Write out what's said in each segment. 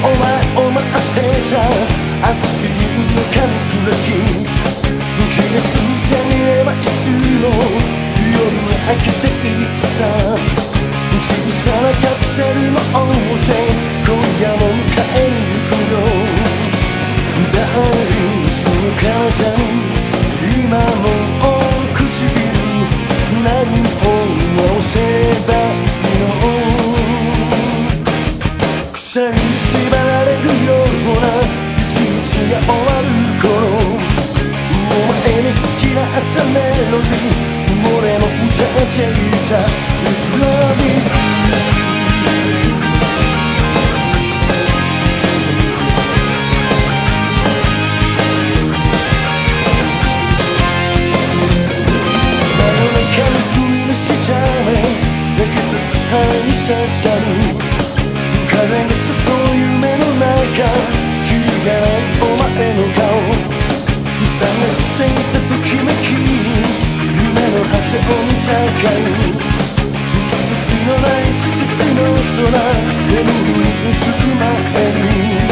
お前を待ってた。アスピリンの紙砕き気がついてみればいつも夜は明けていつさ。小さなカプセルの表今夜も迎えに行くよ。ダーリンに縛られるような一日が終わる頃お前の好きな朝メロディー俺も歌っていた。It's love さ君がないお前の顔。探していたときめき夢の果てを見たかい季節のない季節の空眠りにつく前に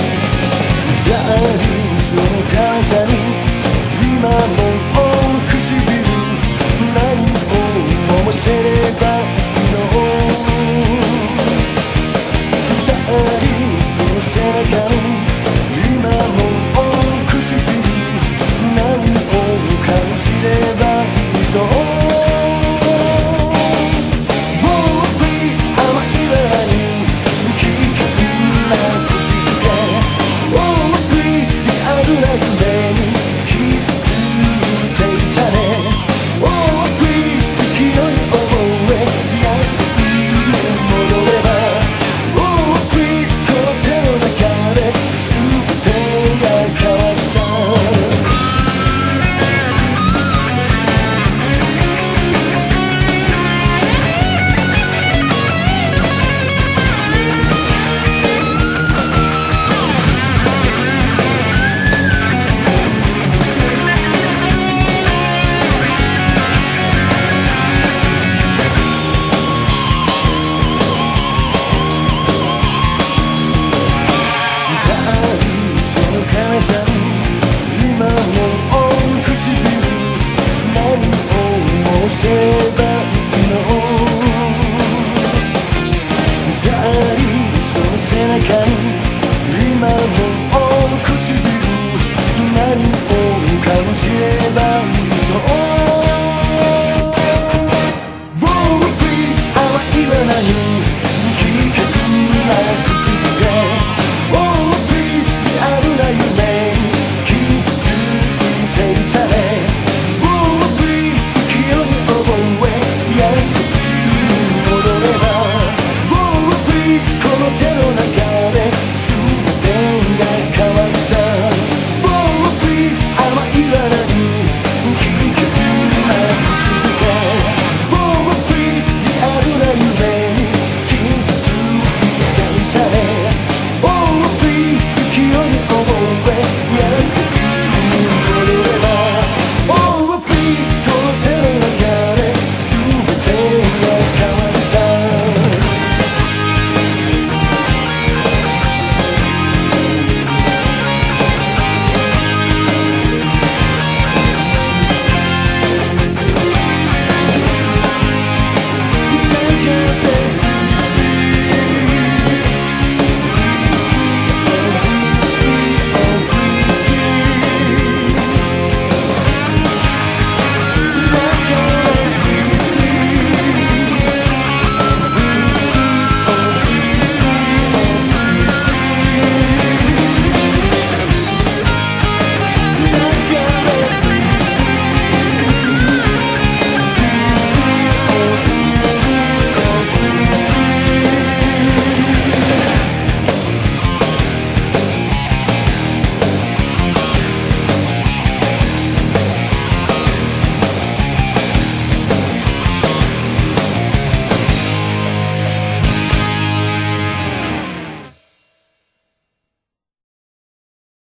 じ